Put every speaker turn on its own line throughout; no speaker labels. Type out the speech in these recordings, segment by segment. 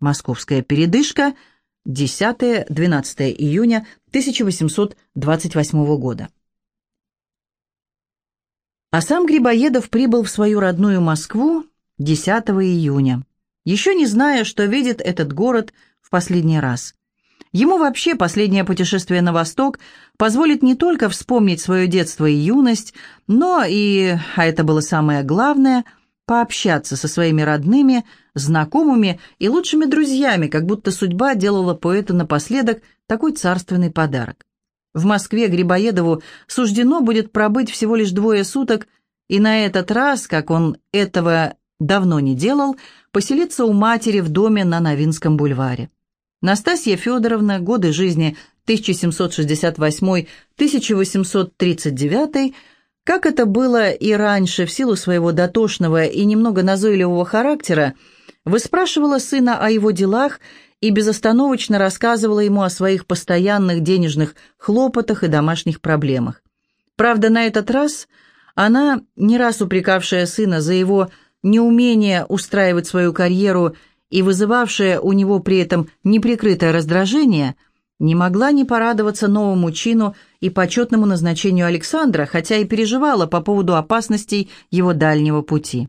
Московская передышка, 10-12 июня 1828 года. А сам Грибоедов прибыл в свою родную Москву 10 июня, еще не зная, что видит этот город в последний раз. Ему вообще последнее путешествие на восток позволит не только вспомнить свое детство и юность, но и, а это было самое главное, пообщаться со своими родными, знакомыми и лучшими друзьями, как будто судьба делала поэту напоследок такой царственный подарок. В Москве Грибоедову суждено будет пробыть всего лишь двое суток, и на этот раз, как он этого давно не делал, поселиться у матери в доме на Новинском бульваре. Настасья Федоровна, годы жизни 1768-1839, как это было и раньше в силу своего дотошного и немного назойливого характера, выспрашивала сына о его делах и безостановочно рассказывала ему о своих постоянных денежных хлопотах и домашних проблемах. Правда, на этот раз она, не раз упрекавшая сына за его неумение устраивать свою карьеру и вызывавшая у него при этом неприкрытое раздражение, не могла не порадоваться новому чину и почетному назначению Александра, хотя и переживала по поводу опасностей его дальнего пути.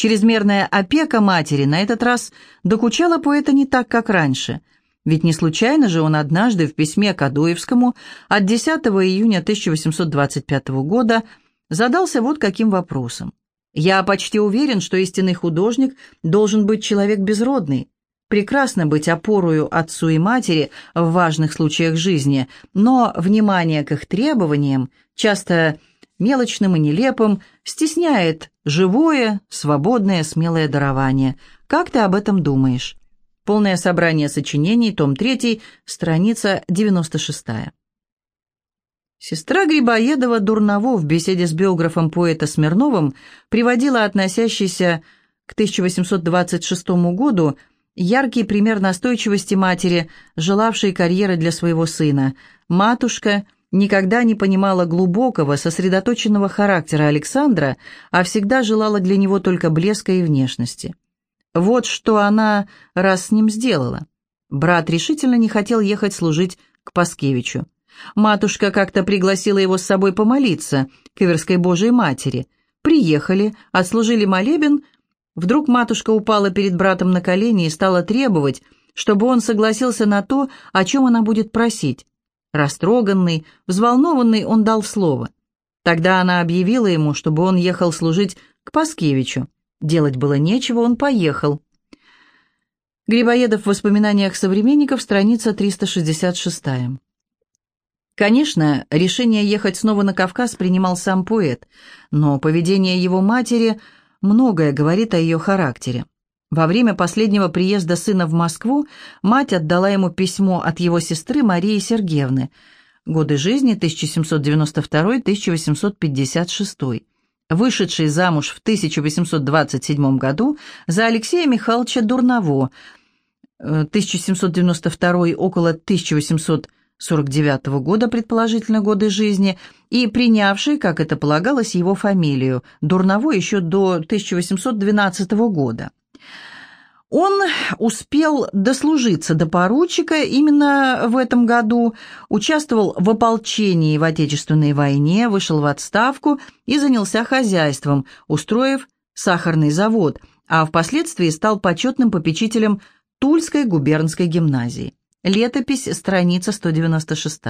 Чрезмерная опека матери на этот раз докучала поэта не так, как раньше, ведь не случайно же он однажды в письме к Адоевскому от 10 июня 1825 года задался вот каким вопросом. Я почти уверен, что истинный художник должен быть человек безродный. Прекрасно быть опорою отцу и матери в важных случаях жизни, но внимание к их требованиям, часто мелочным и нелепым, стесняет живое, свободное, смелое дарование. Как ты об этом думаешь? Полное собрание сочинений, том 3, страница 96. Сестра Грибоедова Дурново в беседе с биографом поэта Смирновым приводила относящийся к 1826 году яркий пример настойчивости матери, желавшей карьеры для своего сына. Матушка никогда не понимала глубокого, сосредоточенного характера Александра, а всегда желала для него только блеска и внешности. Вот что она раз с ним сделала. Брат решительно не хотел ехать служить к Паскевичу. Матушка как-то пригласила его с собой помолиться к Иверской Божией Матери. Приехали, отслужили молебен. Вдруг матушка упала перед братом на колени и стала требовать, чтобы он согласился на то, о чем она будет просить. Растроганный, взволнованный, он дал слово. Тогда она объявила ему, чтобы он ехал служить к Паскевичу. Делать было нечего, он поехал. Грибоедов в воспоминаниях современников, страница 366. Конечно, решение ехать снова на Кавказ принимал сам поэт, но поведение его матери многое говорит о ее характере. Во время последнего приезда сына в Москву мать отдала ему письмо от его сестры Марии Сергеевны, годы жизни 1792-1856, вышедшей замуж в 1827 году за Алексея Михайловича Дурново, 1792 э, около 1800 49 -го года, предположительно, годы жизни, и принявший, как это полагалось, его фамилию, Дурново еще до 1812 года. Он успел дослужиться до поручика именно в этом году, участвовал в ополчении в Отечественной войне, вышел в отставку и занялся хозяйством, устроив сахарный завод, а впоследствии стал почетным попечителем Тульской губернской гимназии. Летопись, страница 196.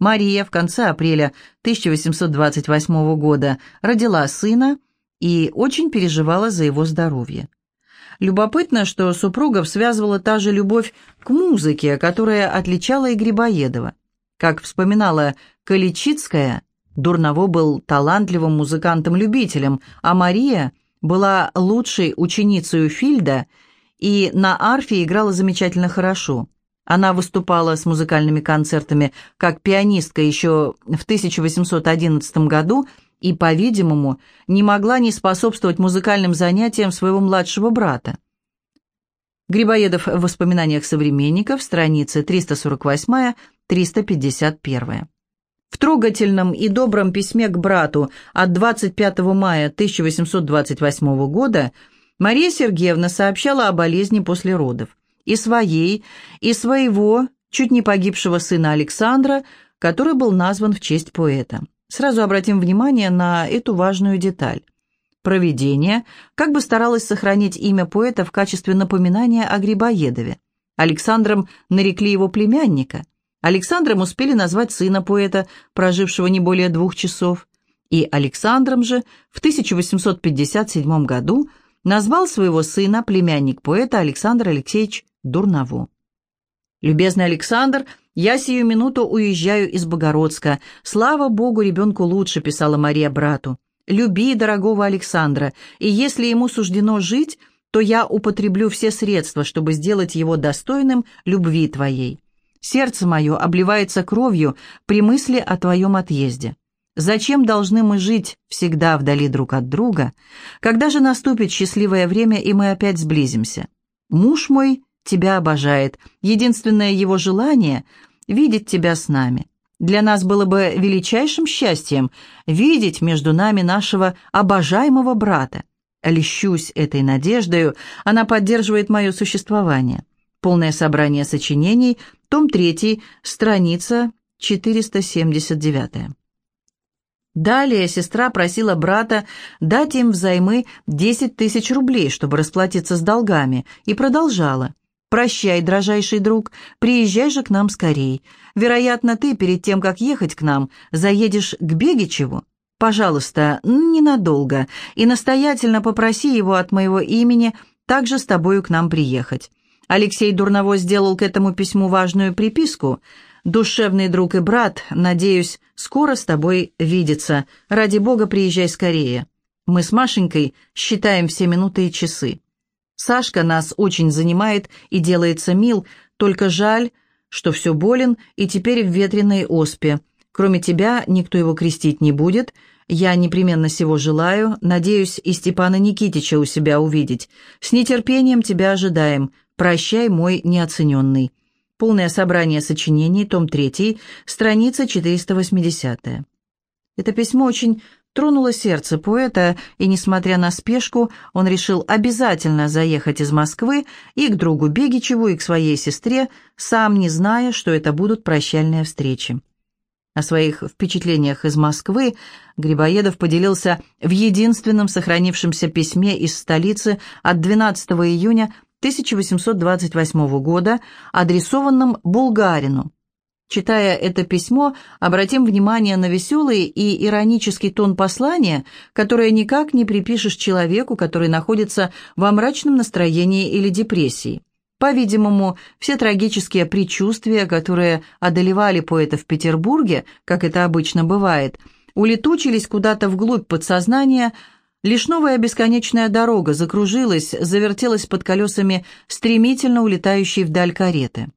Мария в конце апреля 1828 года родила сына и очень переживала за его здоровье. Любопытно, что супругов связывала та же любовь к музыке, которая отличала и Грибоедова. Как вспоминала Каличицкая, Дурново был талантливым музыкантом-любителем, а Мария была лучшей ученицей Фильда и на арфе играла замечательно хорошо. Она выступала с музыкальными концертами как пианистка еще в 1811 году и, по-видимому, не могла не способствовать музыкальным занятиям своего младшего брата. Грибоедов в воспоминаниях современников, страницы 348-351. В трогательном и добром письме к брату от 25 мая 1828 года Мария Сергеевна сообщала о болезни после родов. И своей, и своего, чуть не погибшего сына Александра, который был назван в честь поэта. Сразу обратим внимание на эту важную деталь. Проведение как бы старалось сохранить имя поэта в качестве напоминания о Грибоедове. Александром нарекли его племянника. Александром успели назвать сына поэта, прожившего не более двух часов. И Александром же в 1857 году назвал своего сына племянник поэта Александр Алексеевич Дурново. «Любезный Александр, я сию минуту уезжаю из Богородска. Слава Богу, ребенку лучше», — писала Мария брату. «Люби дорогого Александра, и если ему суждено жить, то я употреблю все средства, чтобы сделать его достойным любви твоей. Сердце мое обливается кровью при мысли о твоем отъезде. Зачем должны мы жить всегда вдали друг от друга? Когда же наступит счастливое время, и мы опять сблизимся? Муж мой тебя обожает. Единственное его желание — видеть тебя с нами. Для нас было бы величайшим счастьем видеть между нами нашего обожаемого брата. Лещусь этой надеждою, она поддерживает мое существование. Полное собрание сочинений, том 3, страница 479. Далее сестра просила брата дать им взаймы 10 тысяч рублей, чтобы расплатиться с долгами, и продолжала. «Прощай, дрожайший друг, приезжай же к нам скорей. Вероятно, ты перед тем, как ехать к нам, заедешь к Бегичеву. Пожалуйста, ненадолго, и настоятельно попроси его от моего имени также с тобою к нам приехать». Алексей Дурново сделал к этому письму важную приписку – Душевный друг и брат, надеюсь, скоро с тобой видеться. Ради бога, приезжай скорее. Мы с Машенькой считаем все минуты и часы. Сашка нас очень занимает и делается мил, только жаль, что все болен и теперь в ветреной оспе. Кроме тебя никто его крестить не будет. Я непременно сего желаю, надеюсь и Степана Никитича у себя увидеть. С нетерпением тебя ожидаем. Прощай, мой неоцененный. Полное собрание сочинений, том 3, страница 480. Это письмо очень тронуло сердце поэта, и, несмотря на спешку, он решил обязательно заехать из Москвы и к другу Бегичеву, и к своей сестре, сам не зная, что это будут прощальные встречи. О своих впечатлениях из Москвы Грибоедов поделился в единственном сохранившемся письме из столицы от 12 июня 1828 года, адресованном Булгарину. Читая это письмо, обратим внимание на веселый и иронический тон послания, которое никак не припишешь человеку, который находится во мрачном настроении или депрессии. По-видимому, все трагические предчувствия, которые одолевали поэта в Петербурге, как это обычно бывает, улетучились куда-то вглубь подсознания, Лишь новая бесконечная дорога закружилась, завертелась под колесами стремительно улетающей вдаль кареты.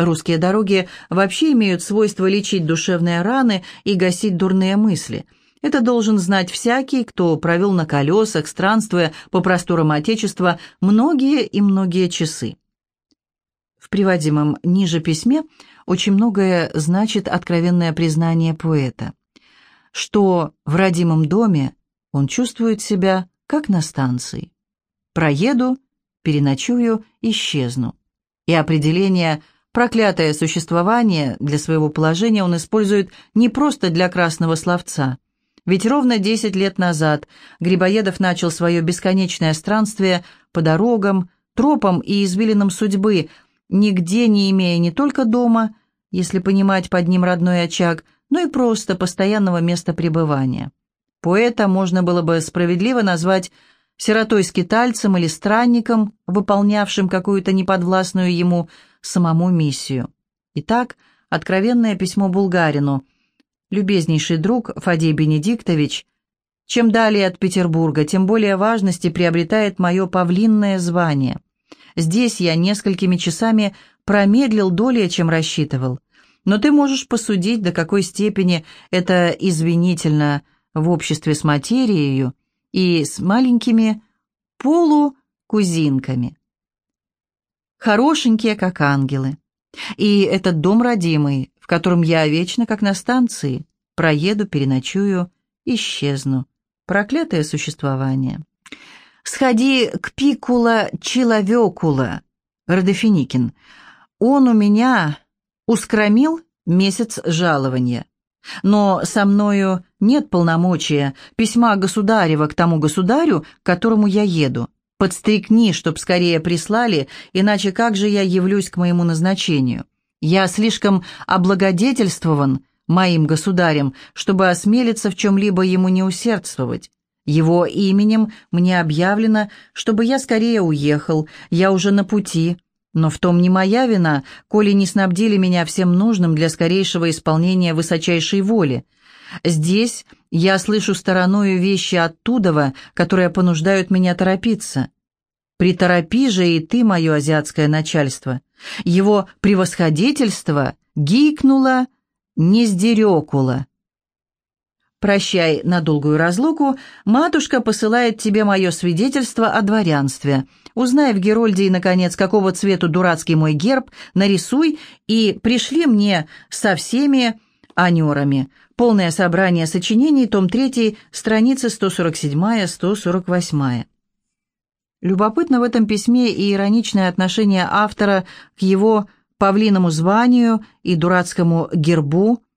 Русские дороги вообще имеют свойство лечить душевные раны и гасить дурные мысли. Это должен знать всякий, кто провел на колесах, странствуя по просторам Отечества многие и многие часы. В приводимом ниже письме очень многое значит откровенное признание поэта, что в родимом доме он чувствует себя, как на станции. Проеду, переночую, исчезну. И определение «проклятое существование» для своего положения он использует не просто для красного словца. Ведь ровно 10 лет назад Грибоедов начал свое бесконечное странствие по дорогам, тропам и извилинам судьбы, нигде не имея не только дома, если понимать под ним родной очаг, но и просто постоянного места пребывания. Поэта можно было бы справедливо назвать сиротой-скитальцем или странником, выполнявшим какую-то неподвластную ему самому миссию. Итак, откровенное письмо Булгарину. «Любезнейший друг Фадей Бенедиктович, чем далее от Петербурга, тем более важности приобретает мое павлинное звание. Здесь я несколькими часами промедлил долее, чем рассчитывал. Но ты можешь посудить, до какой степени это извинительно – в обществе с материей и с маленькими полукузинками. Хорошенькие, как ангелы. И этот дом родимый, в котором я вечно, как на станции, проеду, переночую, исчезну. Проклятое существование. «Сходи к Пикула Человекула», Родофиникин. «Он у меня ускромил месяц жалования. Но со мною нет полномочия письма государева к тому государю, к которому я еду. Подстрекни, чтоб скорее прислали, иначе как же я явлюсь к моему назначению? Я слишком облагодетельствован моим государем, чтобы осмелиться в чем-либо ему не усердствовать. Его именем мне объявлено, чтобы я скорее уехал, я уже на пути. Но в том не моя вина, коли не снабдили меня всем нужным для скорейшего исполнения высочайшей воли. Здесь я слышу стороною вещи оттудова, которые понуждают меня торопиться. Приторопи же и ты, мое азиатское начальство. Его превосходительство гикнуло, не сдерекуло. «Прощай на долгую разлуку, матушка посылает тебе мое свидетельство о дворянстве. Узнай в Герольдии, наконец, какого цвету дурацкий мой герб, нарисуй и пришли мне со всеми анерами. Полное собрание сочинений, том 3, страницы 147-148». Любопытно в этом письме и ироничное отношение автора к его павлиному званию и дурацкому гербу –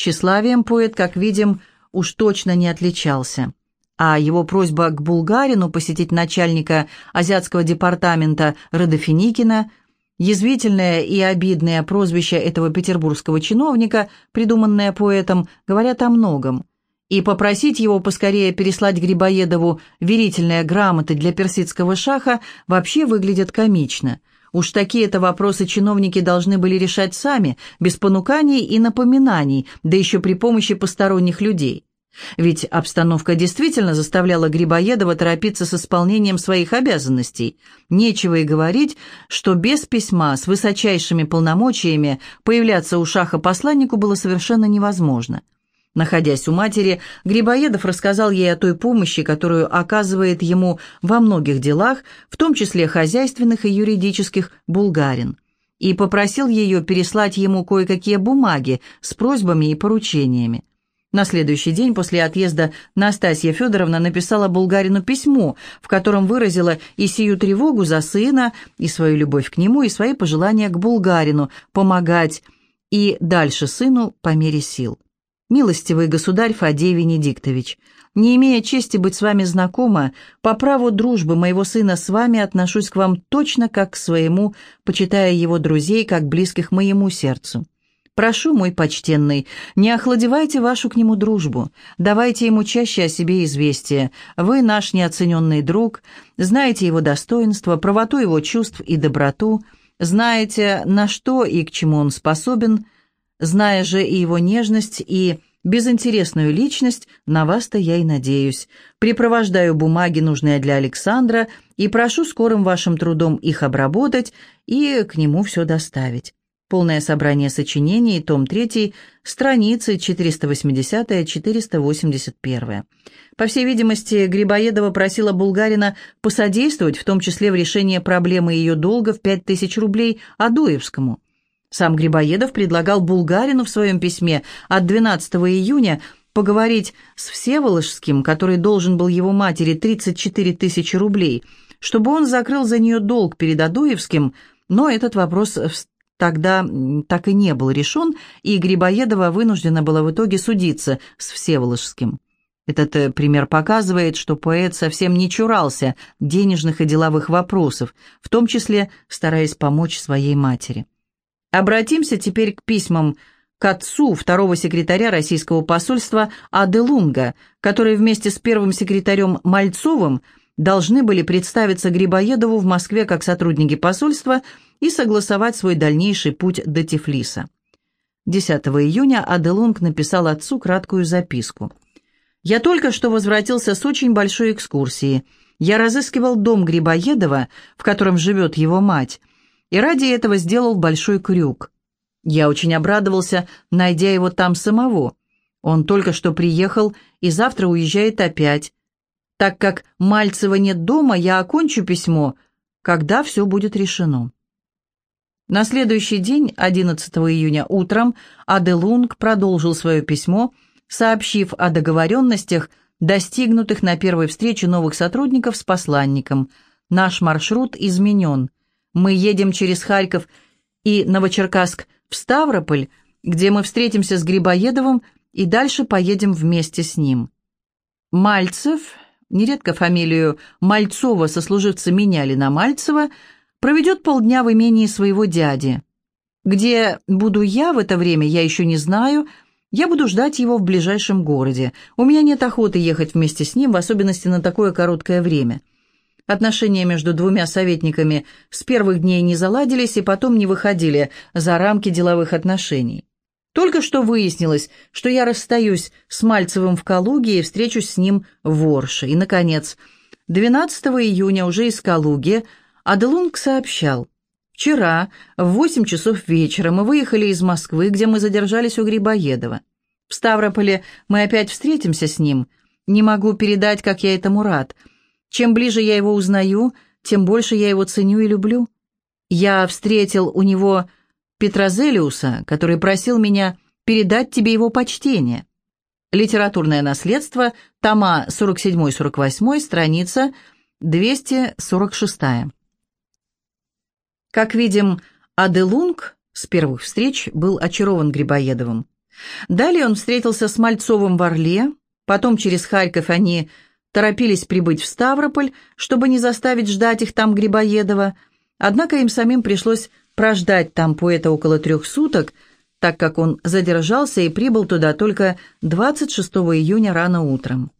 Тщеславием поэт, как видим, уж точно не отличался. А его просьба к булгарину посетить начальника азиатского департамента Родофиникина, язвительное и обидное прозвище этого петербургского чиновника, придуманное поэтом, говорят о многом. И попросить его поскорее переслать Грибоедову верительные грамоты для персидского шаха вообще выглядит комично – Уж такие-то вопросы чиновники должны были решать сами, без понуканий и напоминаний, да еще при помощи посторонних людей. Ведь обстановка действительно заставляла Грибоедова торопиться с исполнением своих обязанностей. Нечего и говорить, что без письма с высочайшими полномочиями появляться у шаха посланнику было совершенно невозможно. Находясь у матери, Грибоедов рассказал ей о той помощи, которую оказывает ему во многих делах, в том числе хозяйственных и юридических, булгарин, и попросил ее переслать ему кое-какие бумаги с просьбами и поручениями. На следующий день после отъезда Настасья Федоровна написала булгарину письмо, в котором выразила и сию тревогу за сына, и свою любовь к нему, и свои пожелания к булгарину помогать и дальше сыну по мере сил. «Милостивый государь Фадей Венедиктович, не имея чести быть с вами знакома, по праву дружбы моего сына с вами отношусь к вам точно как к своему, почитая его друзей как близких моему сердцу. Прошу, мой почтенный, не охладевайте вашу к нему дружбу, давайте ему чаще о себе известие. Вы наш неоцененный друг, знаете его достоинство, правоту его чувств и доброту, знаете, на что и к чему он способен – Зная же и его нежность, и безинтересную личность, на вас-то я и надеюсь. Припровождаю бумаги, нужные для Александра, и прошу скорым вашим трудом их обработать и к нему все доставить. Полное собрание сочинений, том 3, страницы 480-481. По всей видимости, Грибоедова просила Булгарина посодействовать, в том числе в решении проблемы ее долга в 5000 рублей Адуевскому. Сам Грибоедов предлагал Булгарину в своем письме от 12 июня поговорить с Всеволожским, который должен был его матери 34 тысячи рублей, чтобы он закрыл за нее долг перед Адуевским, но этот вопрос тогда так и не был решен, и Грибоедова вынуждена была в итоге судиться с Всеволожским. Этот э, пример показывает, что поэт совсем не чурался денежных и деловых вопросов, в том числе стараясь помочь своей матери. Обратимся теперь к письмам к отцу второго секретаря российского посольства Аделунга, которые вместе с первым секретарем Мальцовым должны были представиться Грибоедову в Москве как сотрудники посольства и согласовать свой дальнейший путь до Тифлиса. 10 июня Аделунг написал отцу краткую записку. «Я только что возвратился с очень большой экскурсии. Я разыскивал дом Грибоедова, в котором живет его мать, и ради этого сделал большой крюк. Я очень обрадовался, найдя его там самого. Он только что приехал и завтра уезжает опять. Так как Мальцева нет дома, я окончу письмо, когда все будет решено. На следующий день, 11 июня утром, Аделунг продолжил свое письмо, сообщив о договоренностях достигнутых на первой встрече новых сотрудников с посланником. Наш маршрут изменен. Мы едем через Харьков и Новочеркасск в Ставрополь, где мы встретимся с Грибоедовым и дальше поедем вместе с ним. Мальцев, нередко фамилию Мальцова сослуживцы меняли на Мальцева, проведет полдня в имении своего дяди. Где буду я в это время, я еще не знаю. Я буду ждать его в ближайшем городе. У меня нет охоты ехать вместе с ним, в особенности на такое короткое время. Отношения между двумя советниками с первых дней не заладились и потом не выходили за рамки деловых отношений. Только что выяснилось, что я расстаюсь с Мальцевым в Калуге и встречусь с ним в Орше. И, наконец, 12 июня уже из Калуги Аделунг сообщал. Вчера в 8 часов вечера мы выехали из Москвы, где мы задержались у Грибоедова. В Ставрополе мы опять встретимся с ним. Не могу передать, как я этому рад. Чем ближе я его узнаю, тем больше я его ценю и люблю. Я встретил у него Петрозелиуса, который просил меня передать тебе его почтение. Литературное наследство, тома 47-48, страница 246. Как видим, Аделунг с первых встреч был очарован Грибоедовым. Далее он встретился с Мальцовым в Орле, потом через Харьков они торопились прибыть в Ставрополь, чтобы не заставить ждать их там Грибоедова, однако им самим пришлось прождать там поэта около трех суток, так как он задержался и прибыл туда только 26 июня рано утром.